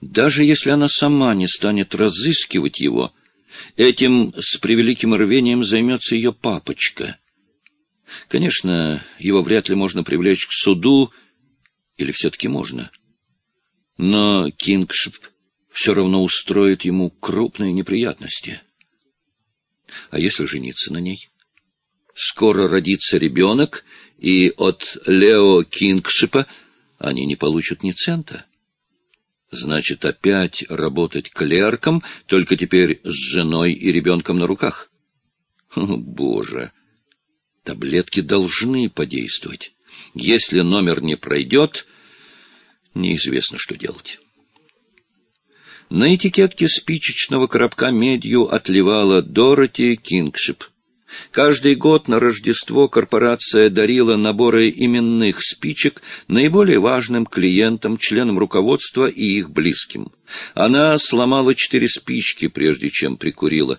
Даже если она сама не станет разыскивать его, этим с превеликим рвением займется ее папочка. Конечно, его вряд ли можно привлечь к суду, или все-таки можно. Но Кингшип все равно устроит ему крупные неприятности. А если жениться на ней? Скоро родится ребенок, и от Лео Кингшипа они не получат ни цента. Значит, опять работать клерком, только теперь с женой и ребенком на руках. О, Боже! Таблетки должны подействовать. Если номер не пройдет, неизвестно, что делать. На этикетке спичечного коробка медью отливала Дороти Кингшип. Каждый год на Рождество корпорация дарила наборы именных спичек наиболее важным клиентам, членам руководства и их близким. Она сломала четыре спички, прежде чем прикурила.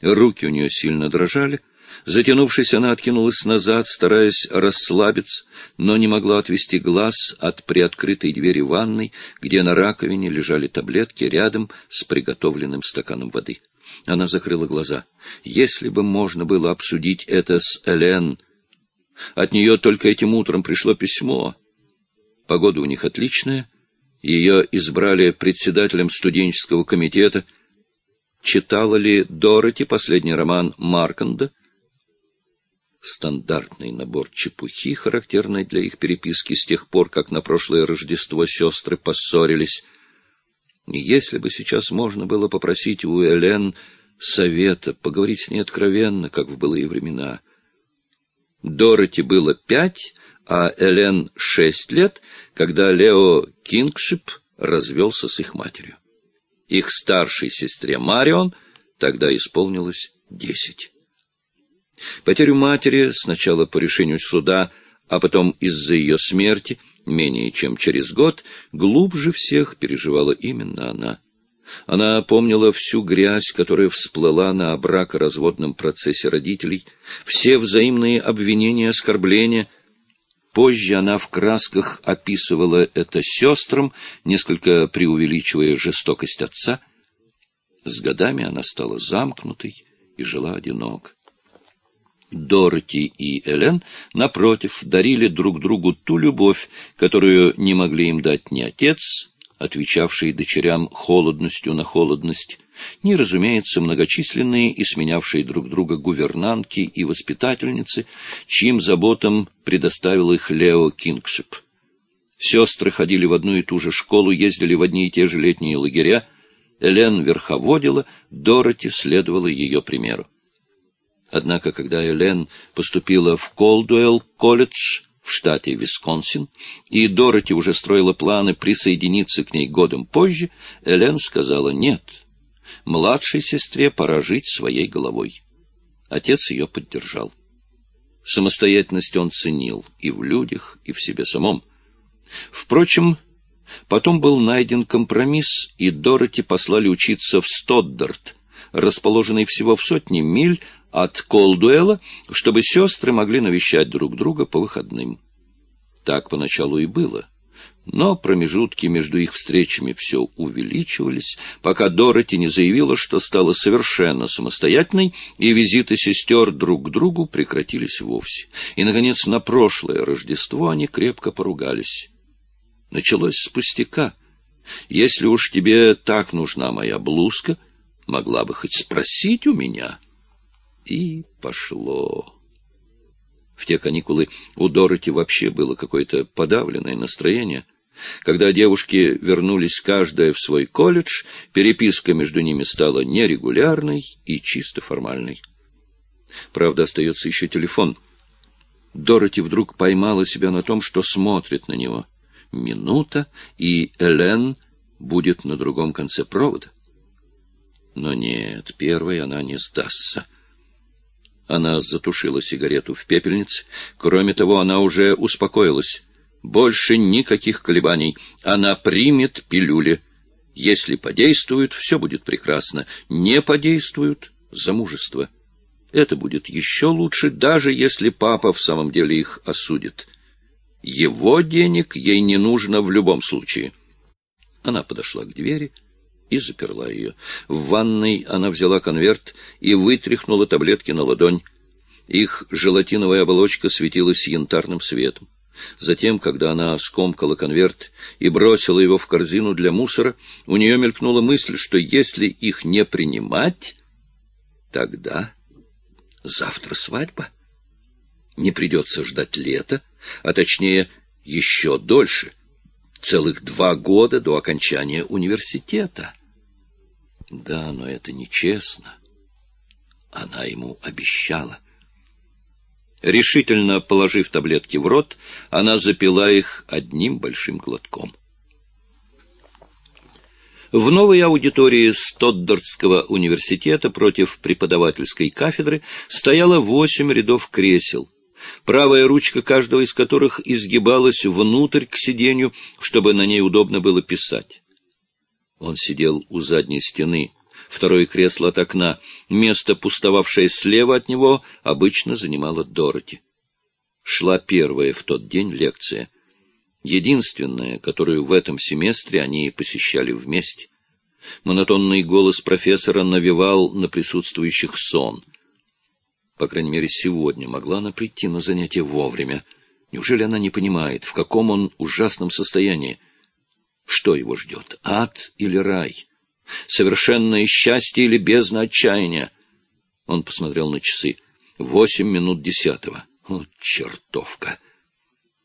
Руки у нее сильно дрожали. Затянувшись, она откинулась назад, стараясь расслабиться, но не могла отвести глаз от приоткрытой двери ванной, где на раковине лежали таблетки рядом с приготовленным стаканом воды. Она закрыла глаза. Если бы можно было обсудить это с Элен. От нее только этим утром пришло письмо. Погода у них отличная. Ее избрали председателем студенческого комитета. Читала ли Дороти последний роман Марканда? Стандартный набор чепухи, характерный для их переписки с тех пор, как на прошлое Рождество сестры поссорились. Если бы сейчас можно было попросить у Элен совета, поговорить с ней откровенно, как в былые времена. Дороти было пять, а Элен шесть лет, когда Лео Кингшип развелся с их матерью. Их старшей сестре Марион тогда исполнилось десять. Потерю матери сначала по решению суда, а потом из-за ее смерти, менее чем через год, глубже всех переживала именно она. Она помнила всю грязь, которая всплыла на бракоразводном процессе родителей, все взаимные обвинения, оскорбления. Позже она в красках описывала это сестрам, несколько преувеличивая жестокость отца. С годами она стала замкнутой и жила одиноко. Дороти и Элен, напротив, дарили друг другу ту любовь, которую не могли им дать ни отец, отвечавший дочерям холодностью на холодность, ни, разумеется, многочисленные и сменявшие друг друга гувернантки и воспитательницы, чьим заботам предоставил их Лео Кингшип. Сестры ходили в одну и ту же школу, ездили в одни и те же летние лагеря. Элен верховодила, Дороти следовала ее примеру. Однако, когда Элен поступила в Колдуэлл колледж в штате Висконсин, и Дороти уже строила планы присоединиться к ней годом позже, Элен сказала «нет». Младшей сестре пора жить своей головой. Отец ее поддержал. Самостоятельность он ценил и в людях, и в себе самом. Впрочем, потом был найден компромисс, и Дороти послали учиться в Стоддарт, расположенный всего в сотне миль от Колдуэла, чтобы сестры могли навещать друг друга по выходным. Так поначалу и было. Но промежутки между их встречами все увеличивались, пока Дороти не заявила, что стала совершенно самостоятельной, и визиты сестер друг к другу прекратились вовсе. И, наконец, на прошлое Рождество они крепко поругались. Началось с пустяка. «Если уж тебе так нужна моя блузка, могла бы хоть спросить у меня». И пошло. В те каникулы у Дороти вообще было какое-то подавленное настроение. Когда девушки вернулись каждая в свой колледж, переписка между ними стала нерегулярной и чисто формальной. Правда, остается еще телефон. Дороти вдруг поймала себя на том, что смотрит на него. Минута, и Элен будет на другом конце провода. Но нет, первой она не сдастся. Она затушила сигарету в пепельнице. Кроме того, она уже успокоилась. Больше никаких колебаний. Она примет пилюли. Если подействуют, все будет прекрасно. Не подействуют — замужество. Это будет еще лучше, даже если папа в самом деле их осудит. Его денег ей не нужно в любом случае. Она подошла к двери и заперла ее. В ванной она взяла конверт и вытряхнула таблетки на ладонь. Их желатиновая оболочка светилась янтарным светом. Затем, когда она скомкала конверт и бросила его в корзину для мусора, у нее мелькнула мысль, что если их не принимать, тогда завтра свадьба. Не придется ждать лета, а точнее еще дольше, целых два года до окончания университета. Да, но это нечестно. Она ему обещала — Решительно положив таблетки в рот, она запила их одним большим глотком. В новой аудитории Стоддардского университета против преподавательской кафедры стояло восемь рядов кресел, правая ручка каждого из которых изгибалась внутрь к сиденью, чтобы на ней удобно было писать. Он сидел у задней стены, второе кресло от окна. Место, пустовавшее слева от него, обычно занимала Дороти. Шла первая в тот день лекция. Единственная, которую в этом семестре они посещали вместе. Монотонный голос профессора навевал на присутствующих сон. По крайней мере, сегодня могла она прийти на занятие вовремя. Неужели она не понимает, в каком он ужасном состоянии? Что его ждет, ад или рай? Совершенное счастье или бездна отчаяния? Он посмотрел на часы. Восемь минут десятого. О, чертовка!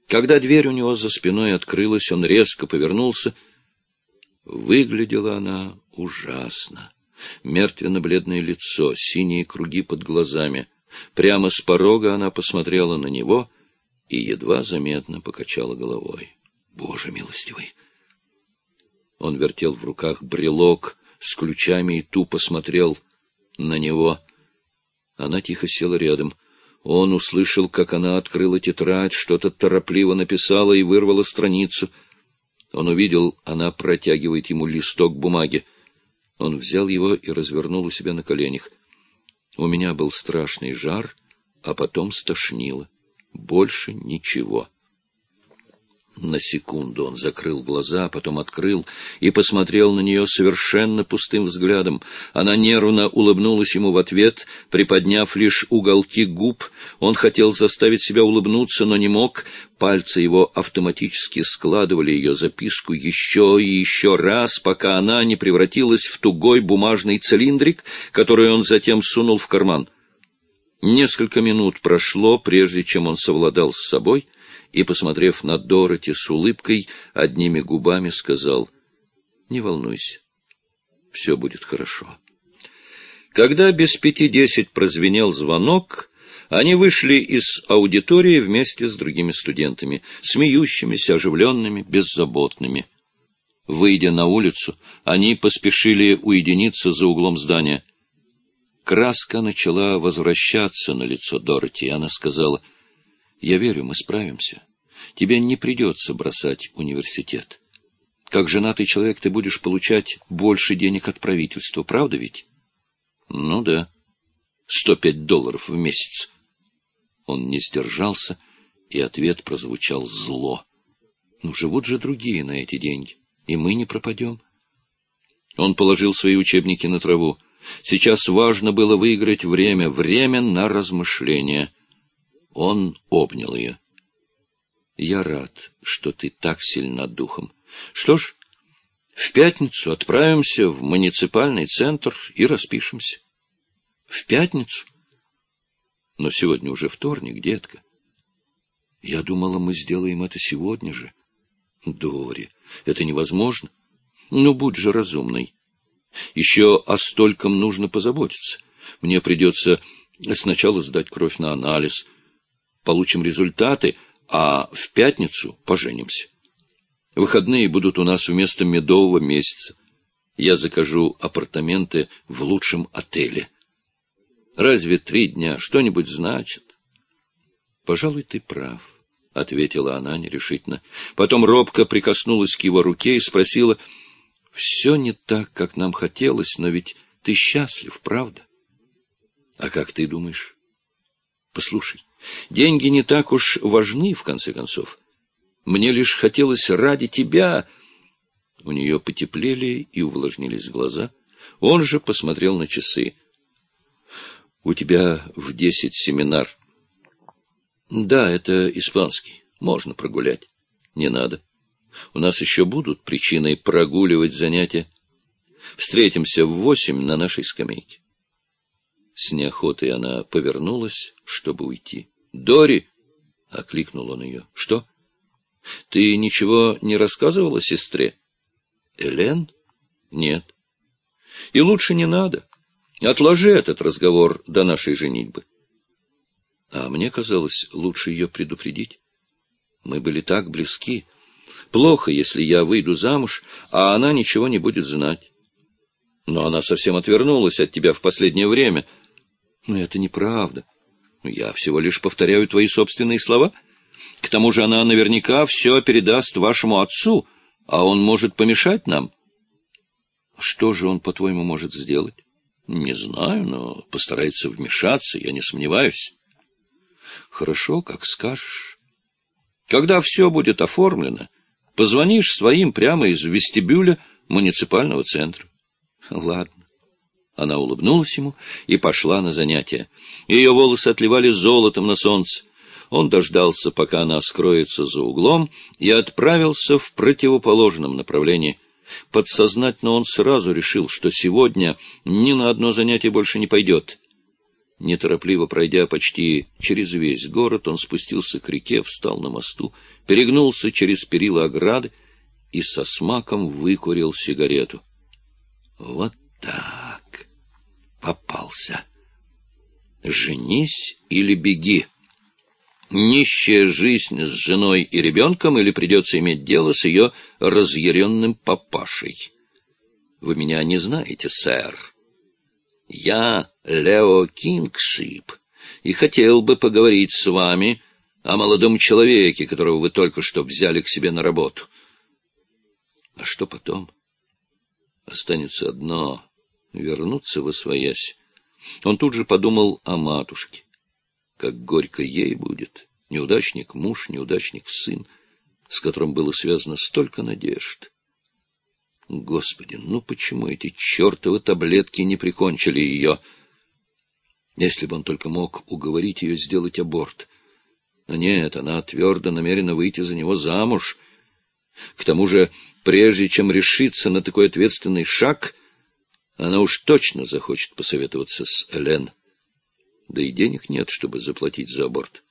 Когда дверь у него за спиной открылась, он резко повернулся. Выглядела она ужасно. Мертвенно-бледное лицо, синие круги под глазами. Прямо с порога она посмотрела на него и едва заметно покачала головой. Боже милостивый! Он вертел в руках брелок с ключами и тупо смотрел на него. Она тихо села рядом. Он услышал, как она открыла тетрадь, что-то торопливо написала и вырвала страницу. Он увидел, она протягивает ему листок бумаги. Он взял его и развернул у себя на коленях. У меня был страшный жар, а потом стошнило. Больше ничего. На секунду он закрыл глаза, потом открыл и посмотрел на нее совершенно пустым взглядом. Она нервно улыбнулась ему в ответ, приподняв лишь уголки губ. Он хотел заставить себя улыбнуться, но не мог. Пальцы его автоматически складывали ее записку еще и еще раз, пока она не превратилась в тугой бумажный цилиндрик, который он затем сунул в карман. Несколько минут прошло, прежде чем он совладал с собой — и, посмотрев на Дороти с улыбкой, одними губами сказал, «Не волнуйся, все будет хорошо». Когда без пяти десять прозвенел звонок, они вышли из аудитории вместе с другими студентами, смеющимися, оживленными, беззаботными. Выйдя на улицу, они поспешили уединиться за углом здания. Краска начала возвращаться на лицо Дороти, и она сказала — я верю, мы справимся. Тебе не придется бросать университет. Как женатый человек ты будешь получать больше денег от правительства, правда ведь? Ну да. Сто пять долларов в месяц. Он не сдержался, и ответ прозвучал зло. Ну, живут же другие на эти деньги, и мы не пропадем. Он положил свои учебники на траву. Сейчас важно было выиграть время, время на размышления. Он обнял ее. «Я рад, что ты так сильна духом. Что ж, в пятницу отправимся в муниципальный центр и распишемся». «В пятницу?» «Но сегодня уже вторник, детка». «Я думала, мы сделаем это сегодня же». «Дори, это невозможно. Ну, будь же разумной. Еще о стольком нужно позаботиться. Мне придется сначала сдать кровь на анализ» получим результаты, а в пятницу поженимся. Выходные будут у нас вместо медового месяца. Я закажу апартаменты в лучшем отеле. Разве три дня что-нибудь значит? Пожалуй, ты прав, — ответила она нерешительно. Потом робко прикоснулась к его руке и спросила, — все не так, как нам хотелось, но ведь ты счастлив, правда? А как ты думаешь? Послушай, Деньги не так уж важны, в конце концов. Мне лишь хотелось ради тебя... У нее потеплели и увлажнились глаза. Он же посмотрел на часы. — У тебя в десять семинар. — Да, это испанский. Можно прогулять. — Не надо. У нас еще будут причиной прогуливать занятия. Встретимся в восемь на нашей скамейке. С неохотой она повернулась, чтобы уйти. — Дори! — окликнул он ее. — Что? — Ты ничего не рассказывала сестре? — Элен? — Нет. — И лучше не надо. Отложи этот разговор до нашей женитьбы. А мне казалось, лучше ее предупредить. Мы были так близки. Плохо, если я выйду замуж, а она ничего не будет знать. Но она совсем отвернулась от тебя в последнее время — но это неправда. Я всего лишь повторяю твои собственные слова. К тому же она наверняка все передаст вашему отцу, а он может помешать нам. Что же он, по-твоему, может сделать? Не знаю, но постарается вмешаться, я не сомневаюсь. Хорошо, как скажешь. Когда все будет оформлено, позвонишь своим прямо из вестибюля муниципального центра. Ладно. Она улыбнулась ему и пошла на занятия. Ее волосы отливали золотом на солнце. Он дождался, пока она скроется за углом, и отправился в противоположном направлении. Подсознательно он сразу решил, что сегодня ни на одно занятие больше не пойдет. Неторопливо пройдя почти через весь город, он спустился к реке, встал на мосту, перегнулся через перила ограды и со смаком выкурил сигарету. Вот так попался. Женись или беги. Нищая жизнь с женой и ребенком или придется иметь дело с ее разъяренным папашей. Вы меня не знаете, сэр. Я Лео Кингшип и хотел бы поговорить с вами о молодом человеке, которого вы только что взяли к себе на работу. А что потом? Останется одно вернуться во своясь. Он тут же подумал о матушке. Как горько ей будет. Неудачник муж, неудачник сын, с которым было связано столько надежд. Господи, ну почему эти чертовы таблетки не прикончили ее? Если бы он только мог уговорить ее сделать аборт. Но нет, она твердо намерена выйти за него замуж. К тому же, прежде чем решиться на такой ответственный шаг, она уж точно захочет посоветоваться с Элен. Да и денег нет, чтобы заплатить за аборт.